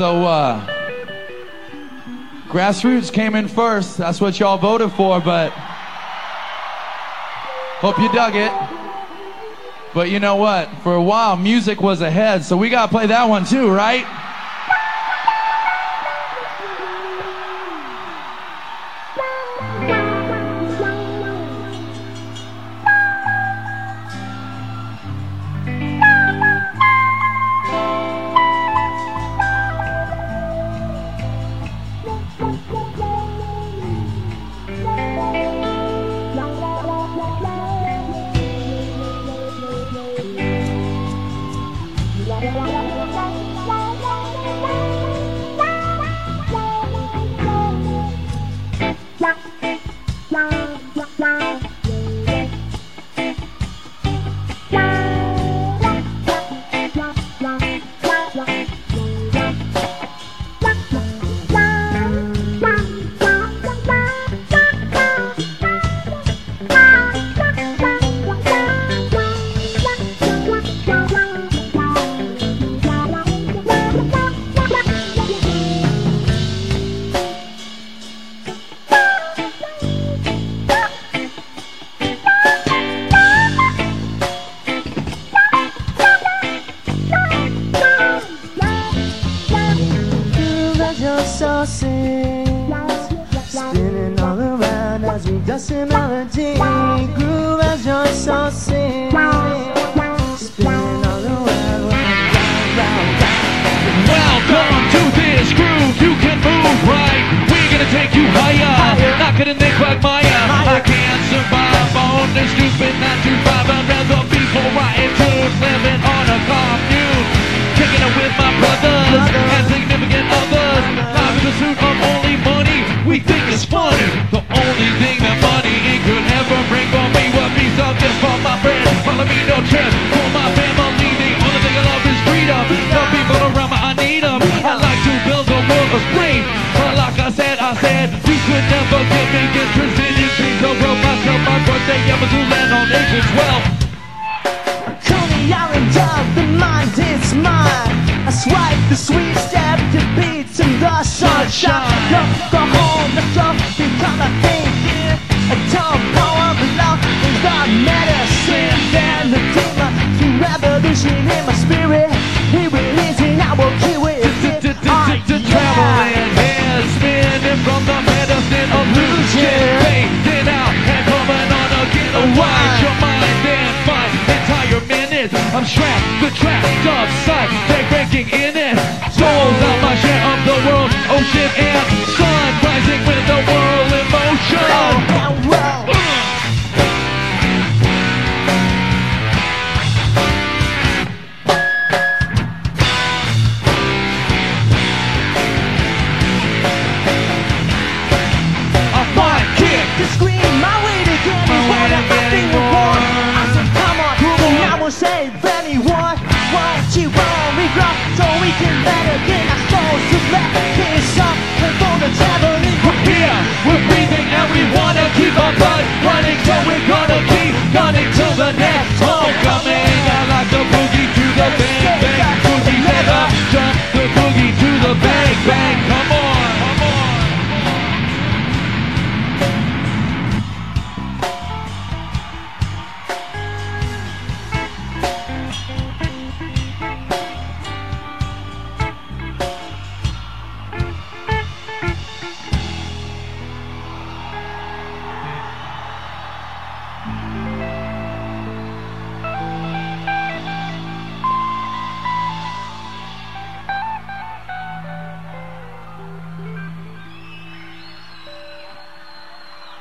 So, uh, grassroots came in first. That's what y'all voted for, but hope you dug it. But you know what? For a while, music was ahead, so we gotta play that one too, right? Sings, spinning all around as we dust in melody. Groove as your soul We think it's funny. The only thing that money could ever bring for me would be something for my friends. Follow me, no trip for my family. The only thing I love is freedom. The people around me, I need 'em. I like to build a world of free. But like I said, I said, you could never get me swipe the sweet step to beats in the sunshine. Love go home, the stuff become a thing. A dumb poem of love is the medicine. Then the demon to revolution in my spirit. He releasing, I will kill it. Ah, traveling head spinning from the medicine of illusion. Fading out and coming on again. Unwind your mind and find entire minutes. I'm strapped, the trapped upside. can